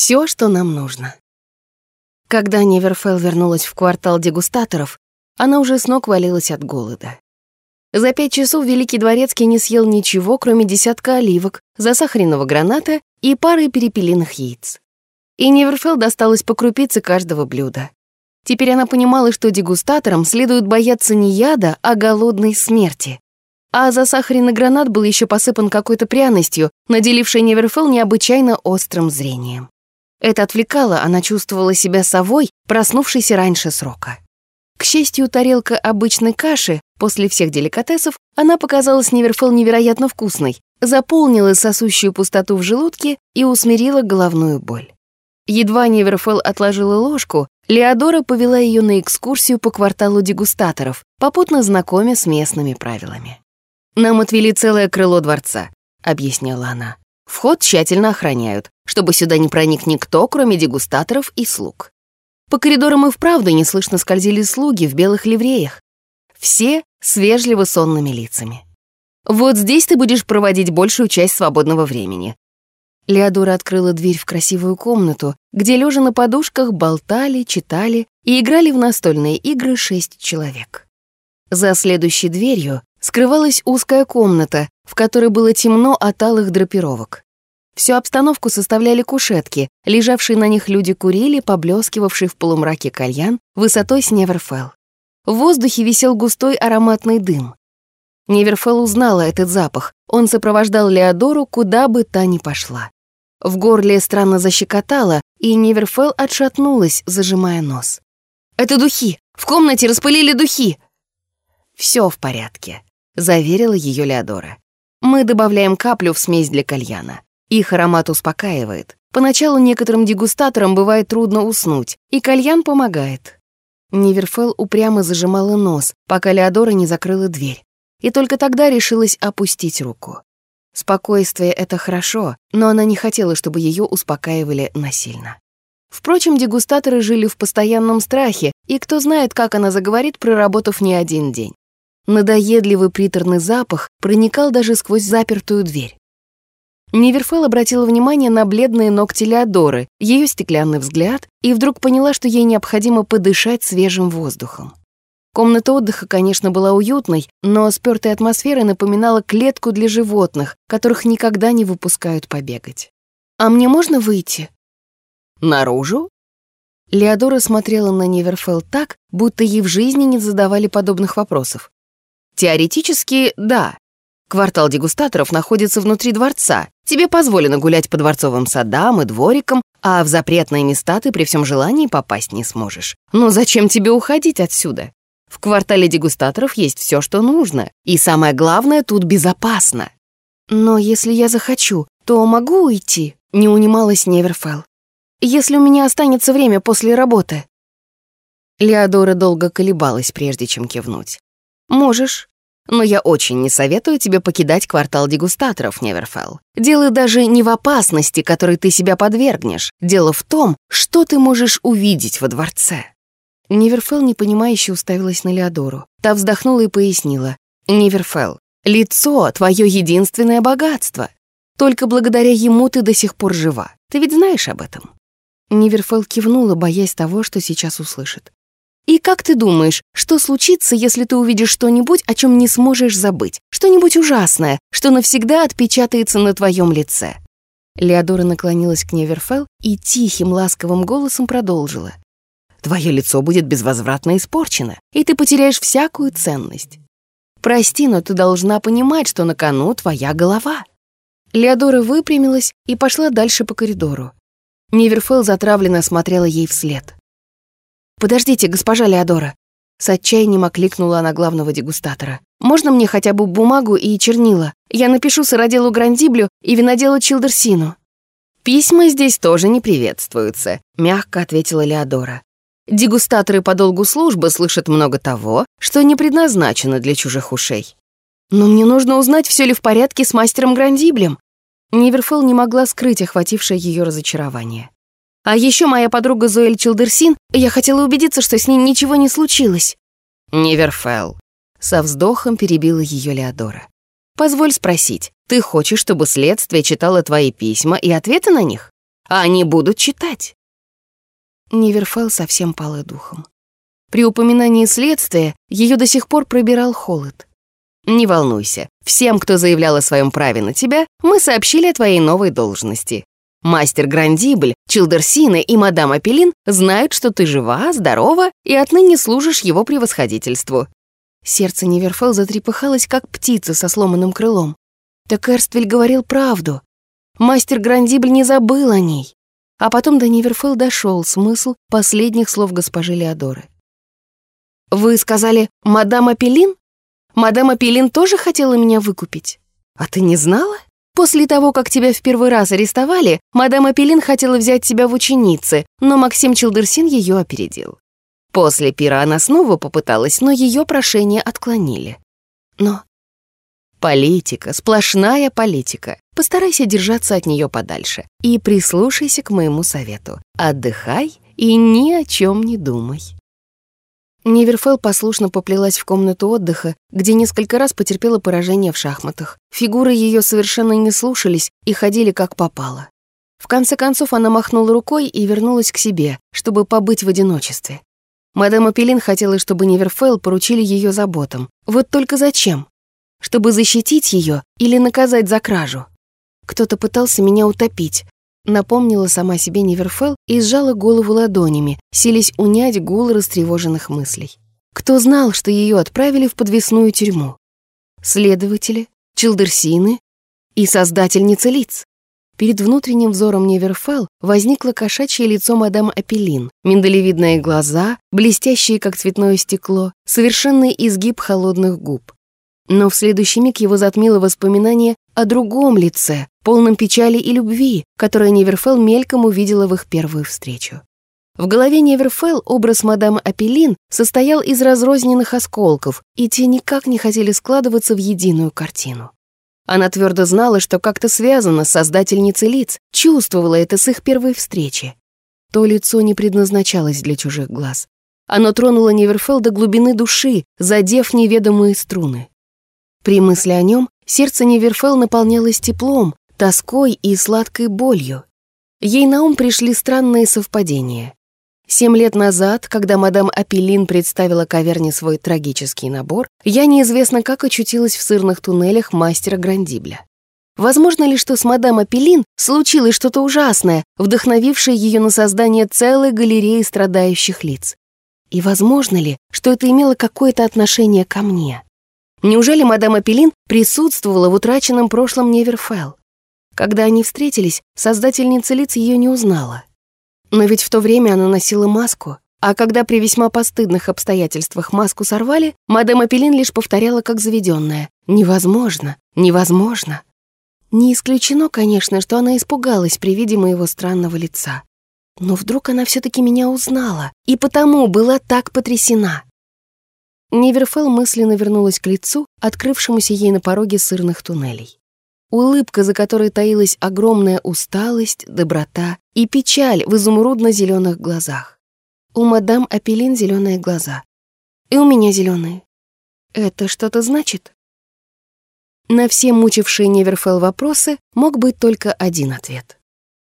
Все, что нам нужно. Когда Неверфелл вернулась в квартал дегустаторов, она уже с ног валилась от голода. За пять часов Великий Дворецкий не съел ничего, кроме десятка оливок, засахаренного граната и пары перепелиных яиц. И Неверфелл досталось по крупице каждого блюда. Теперь она понимала, что дегустаторам следует бояться не яда, а голодной смерти. А засахаренный гранат был еще посыпан какой-то пряностью, наделившей Неверфелл необычайно острым зрением. Это отвлекало, она чувствовала себя совой, проснувшейся раньше срока. К счастью, тарелка обычной каши, после всех деликатесов, она показалась Неверфелл невероятно вкусной, заполнила сосущую пустоту в желудке и усмирила головную боль. Едва Неверфелл отложила ложку, Леодора повела ее на экскурсию по кварталу дегустаторов, попутно знакомя с местными правилами. «Нам отвели целое крыло дворца», — объясняла она. «Вход тщательно охраняют, чтобы сюда не проник никто, кроме дегустаторов и слуг. По коридорам и вправду неслышно скользили слуги в белых ливреях. Все с вежливо сонными лицами. «Вот здесь ты будешь проводить большую часть свободного времени». Леодора открыла дверь в красивую комнату, где, лежа на подушках, болтали, читали и играли в настольные игры шесть человек. За следующей дверью скрывалась узкая комната, в которой было темно от алых драпировок. Всю обстановку составляли кушетки, лежавшие на них люди курили, поблескивавший в полумраке кальян высотой с Неверфелл. В воздухе висел густой ароматный дым. Неверфелл узнала этот запах, он сопровождал Леодору, куда бы та ни пошла. В горле странно защекотало, и Неверфелл отшатнулась, зажимая нос. «Это духи! В комнате распылили духи!» «Все в порядке», — заверила ее Леодора. «Мы добавляем каплю в смесь для кальяна. Их аромат успокаивает. Поначалу некоторым дегустаторам бывает трудно уснуть, и кальян помогает. Ниверфелл упрямо зажимала нос, пока Леодора не закрыла дверь. И только тогда решилась опустить руку. Спокойствие — это хорошо, но она не хотела, чтобы ее успокаивали насильно. Впрочем, дегустаторы жили в постоянном страхе, и кто знает, как она заговорит, проработав не один день. Надоедливый приторный запах проникал даже сквозь запертую дверь. Неверфел обратила внимание на бледные ногти Леодоры, ее стеклянный взгляд, и вдруг поняла, что ей необходимо подышать свежим воздухом. Комната отдыха, конечно, была уютной, но спёртая атмосфера напоминала клетку для животных, которых никогда не выпускают побегать. «А мне можно выйти?» «Наружу?» Леодора смотрела на Неверфелл так, будто ей в жизни не задавали подобных вопросов. «Теоретически, да, Квартал дегустаторов находится внутри дворца. Тебе позволено гулять по дворцовым садам и дворикам, а в запретные места ты при всем желании попасть не сможешь. Но зачем тебе уходить отсюда? В квартале дегустаторов есть все, что нужно. И самое главное, тут безопасно. Но если я захочу, то могу уйти, не унималась Неверфелл. Если у меня останется время после работы. Леодора долго колебалась, прежде чем кивнуть. «Можешь, но я очень не советую тебе покидать квартал дегустаторов, Неверфелл. Дело даже не в опасности, которой ты себя подвергнешь. Дело в том, что ты можешь увидеть во дворце». Неверфелл непонимающе уставилась на Леодору. Та вздохнула и пояснила. «Неверфелл, лицо — твое единственное богатство. Только благодаря ему ты до сих пор жива. Ты ведь знаешь об этом?» Неверфелл кивнула, боясь того, что сейчас услышит. И как ты думаешь, что случится, если ты увидишь что-нибудь, о чем не сможешь забыть? Что-нибудь ужасное, что навсегда отпечатается на твоем лице?» Леодора наклонилась к Неверфелл и тихим, ласковым голосом продолжила. «Твое лицо будет безвозвратно испорчено, и ты потеряешь всякую ценность. Прости, но ты должна понимать, что на кону твоя голова». Леодора выпрямилась и пошла дальше по коридору. Неверфелл затравленно смотрела ей вслед. «Подождите, госпожа Леодора!» С отчаянием окликнула она главного дегустатора. «Можно мне хотя бы бумагу и чернила? Я напишу сыроделу Грандиблю и виноделу Чилдерсину». «Письма здесь тоже не приветствуются», — мягко ответила Леодора. «Дегустаторы по долгу службы слышат много того, что не предназначено для чужих ушей. Но мне нужно узнать, все ли в порядке с мастером Грандиблем». Неверфелл не могла скрыть охватившее ее разочарование. А еще моя подруга Зоэль Чилдерсин, я хотела убедиться, что с ней ничего не случилось». «Неверфелл», — со вздохом перебила ее Леодора. «Позволь спросить, ты хочешь, чтобы следствие читало твои письма и ответы на них? а они будут читать. Неверфелл совсем пала духом. При упоминании следствия ее до сих пор пробирал холод. «Не волнуйся, всем, кто заявлял о своем праве на тебя, мы сообщили о твоей новой должности. Мастер Грандибль, Чилдерсина и мадам Апеллин знают, что ты жива, здорова и отныне служишь его превосходительству». Сердце Неверфелл затрепыхалось, как птица со сломанным крылом. Так Эрствель говорил правду. Мастер Грандибль не забыл о ней. А потом до Неверфелл дошел смысл последних слов госпожи Леодоры. «Вы сказали, мадам Апеллин? Мадам Апеллин тоже хотела меня выкупить? А ты не знала? После того, как тебя в первый раз арестовали, мадам Апеллин хотела взять тебя в ученицы, но Максим Челдерсин ее опередил. После пира она снова попыталась, но ее прошение отклонили. Но Политика, сплошная политика. Постарайся держаться от нее подальше. И прислушайся к моему совету. Отдыхай и ни о чем не думай. Неверфелл послушно поплелась в комнату отдыха, где несколько раз потерпела поражение в шахматах. Фигуры ее совершенно не слушались и ходили как попало. В конце концов она махнула рукой и вернулась к себе, чтобы побыть в одиночестве. Мадам Апеллин хотела, чтобы Неверфелл поручили ее заботам. Вот только зачем? чтобы защитить ее или наказать за кражу. Кто-то пытался меня утопить. Напомнила сама себе Неверфелл и сжала голову ладонями, сились унять гул растревоженных мыслей. Кто знал, что ее отправили в подвесную тюрьму? Следователи, челдерсины и создательница лиц. Перед внутренним взором Неверфелл возникло кошачье лицо мадам Апеллин, миндалевидные глаза, блестящие, как цветное стекло, совершенный изгиб холодных губ. Но в следующий миг его затмило воспоминание о другом лице, полном печали и любви, которое Неверфелл мельком увидела в их первую встречу. В голове Неверфелл образ мадам Апеллин состоял из разрозненных осколков, и те никак не хотели складываться в единую картину. Она твердо знала, что как-то связано с создательницей лиц, чувствовала это с их первой встречи. То лицо не предназначалось для чужих глаз. Оно тронуло Неверфелл до глубины души, задев неведомые струны. При мысли о нем сердце Неверфелл наполнялось теплом, тоской и сладкой болью. Ей на ум пришли странные совпадения. Семь лет назад, когда мадам Апеллин представила каверне свой трагический набор, я неизвестно как очутилась в сырных туннелях мастера Грандибля. Возможно ли, что с мадам Апеллин случилось что-то ужасное, вдохновившее ее на создание целой галереи страдающих лиц? И возможно ли, что это имело какое-то отношение ко мне? Неужели мадам Апеллин присутствовала в утраченном прошлом Неверфелл? Когда они встретились, создательница лиц ее не узнала. Но ведь в то время она носила маску, а когда при весьма постыдных обстоятельствах маску сорвали, мадам Апеллин лишь повторяла как заведенная «Невозможно, невозможно». Не исключено, конечно, что она испугалась при виде моего странного лица. Но вдруг она все-таки меня узнала, и потому была так потрясена. Неверфелл мысленно вернулась к лицу, открывшемуся ей на пороге сырных туннелей. Улыбка, за которой таилась огромная усталость, доброта и печаль в изумрудно-зеленых глазах. У мадам Апеллин зеленые глаза. И у меня зеленые. Это что-то значит? На все мучившие Неверфелл вопросы мог быть только один ответ.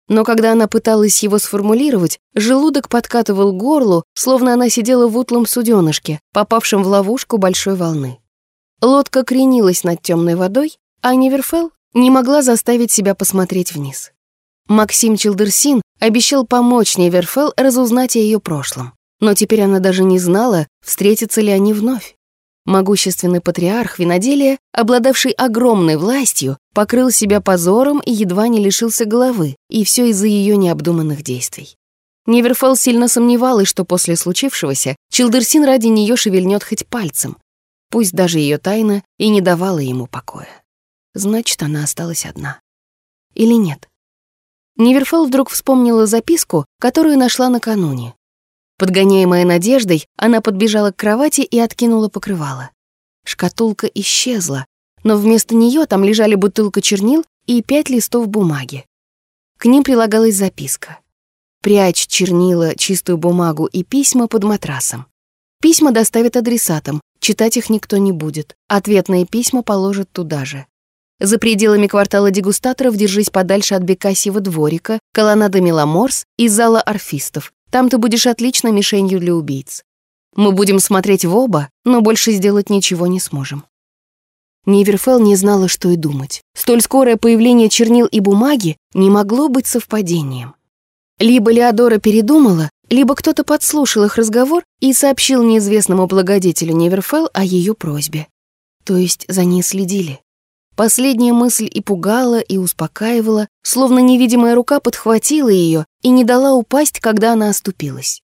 Но когда она пыталась его сформулировать, желудок подкатывал горлу, словно она сидела в утлом суденышке, попавшем в ловушку большой волны. Лодка кренилась над темной водой, а Неверфелл не могла заставить себя посмотреть вниз. Максим Чилдерсин обещал помочь Неверфелл разузнать о ее прошлом, но теперь она даже не знала, встретятся ли они вновь. Могущественный патриарх виноделия, обладавший огромной властью, покрыл себя позором и едва не лишился головы, и все из-за ее необдуманных действий. Неверфелл сильно сомневалась, что после случившегося Чилдерсин ради нее шевельнет хоть пальцем, пусть даже ее тайна и не давала ему покоя. Значит, она осталась одна. Или нет? Неверфелл вдруг вспомнила записку, которую нашла накануне. Подгоняемая надеждой, она подбежала к кровати и откинула покрывало. Шкатулка исчезла, но вместо нее там лежали бутылка чернил и пять листов бумаги. К ним прилагалась записка. «Прячь чернила, чистую бумагу и письма под матрасом. Письма доставят адресатам, читать их никто не будет. Ответные письма положат туда же. За пределами квартала дегустаторов держись подальше от Бекасьего дворика, колоннады Меломорс и зала орфистов. Там ты будешь отличной мишенью для убийц. Мы будем смотреть в оба, но больше сделать ничего не сможем. Ниверфелл не знала, что и думать. Столь скорое появление чернил и бумаги не могло быть совпадением. Либо Леодора передумала, либо кто-то подслушал их разговор и сообщил неизвестному благодетелю Неверфелл о ее просьбе. То есть за ней следили. Последняя мысль и пугала, и успокаивала, словно невидимая рука подхватила ее и не дала упасть, когда она оступилась.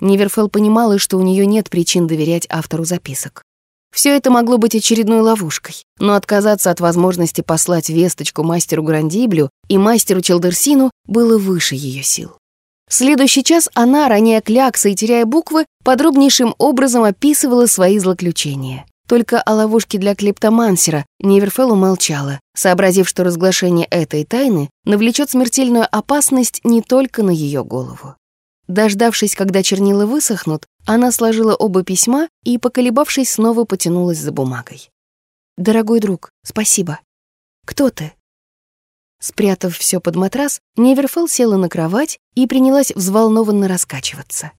Неверфелл понимала, что у нее нет причин доверять автору записок. Все это могло быть очередной ловушкой, но отказаться от возможности послать весточку мастеру Грандиблю и мастеру Челдерсину было выше ее сил. Следующий час она, роняя кляксы и теряя буквы, подробнейшим образом описывала свои злоключения. Только о ловушке для клептомансера Неверфелл умолчала, сообразив, что разглашение этой тайны навлечет смертельную опасность не только на ее голову. Дождавшись, когда чернила высохнут, она сложила оба письма и, поколебавшись, снова потянулась за бумагой. «Дорогой друг, спасибо. Кто ты?» Спрятав все под матрас, Неверфелл села на кровать и принялась взволнованно раскачиваться.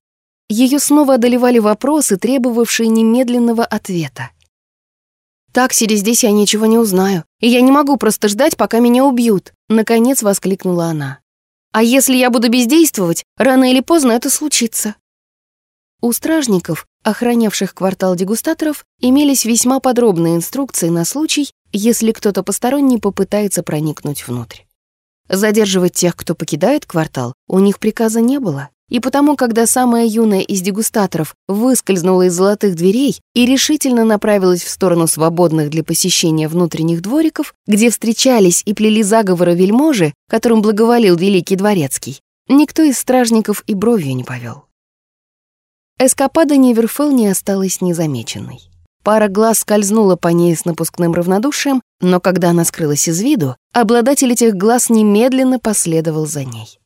Ее снова одолевали вопросы, требовавшие немедленного ответа. «Так, сидя здесь, я ничего не узнаю, и я не могу просто ждать, пока меня убьют», — наконец воскликнула она. «А если я буду бездействовать, рано или поздно это случится». У стражников, охранявших квартал дегустаторов, имелись весьма подробные инструкции на случай, если кто-то посторонний попытается проникнуть внутрь. Задерживать тех, кто покидает квартал, у них приказа не было. И потому, когда самая юная из дегустаторов выскользнула из золотых дверей и решительно направилась в сторону свободных для посещения внутренних двориков, где встречались и плели заговоры вельможи, которым благоволил великий дворецкий, никто из стражников и бровью не повел. Эскапада Неверфелл не осталась незамеченной. Пара глаз скользнула по ней с напускным равнодушием, но когда она скрылась из виду, обладатель этих глаз немедленно последовал за ней.